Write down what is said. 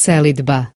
selidba.